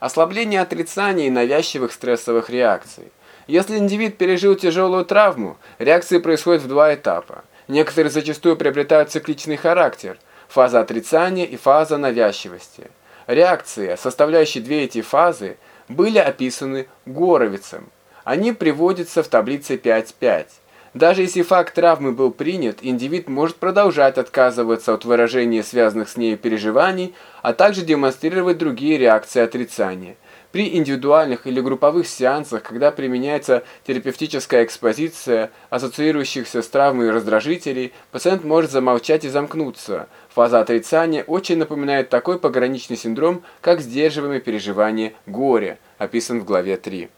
Ослабление отрицания и навязчивых стрессовых реакций. Если индивид пережил тяжелую травму, реакции происходят в два этапа. Некоторые зачастую приобретают цикличный характер – фаза отрицания и фаза навязчивости. Реакции, составляющие две эти фазы, были описаны Горовицем. Они приводятся в таблице 5.5. Даже если факт травмы был принят, индивид может продолжать отказываться от выражения связанных с ней переживаний, а также демонстрировать другие реакции отрицания. При индивидуальных или групповых сеансах, когда применяется терапевтическая экспозиция ассоциирующихся с травмой раздражителей, пациент может замолчать и замкнуться. Фаза отрицания очень напоминает такой пограничный синдром, как сдерживаемое переживание горя, описан в главе 3.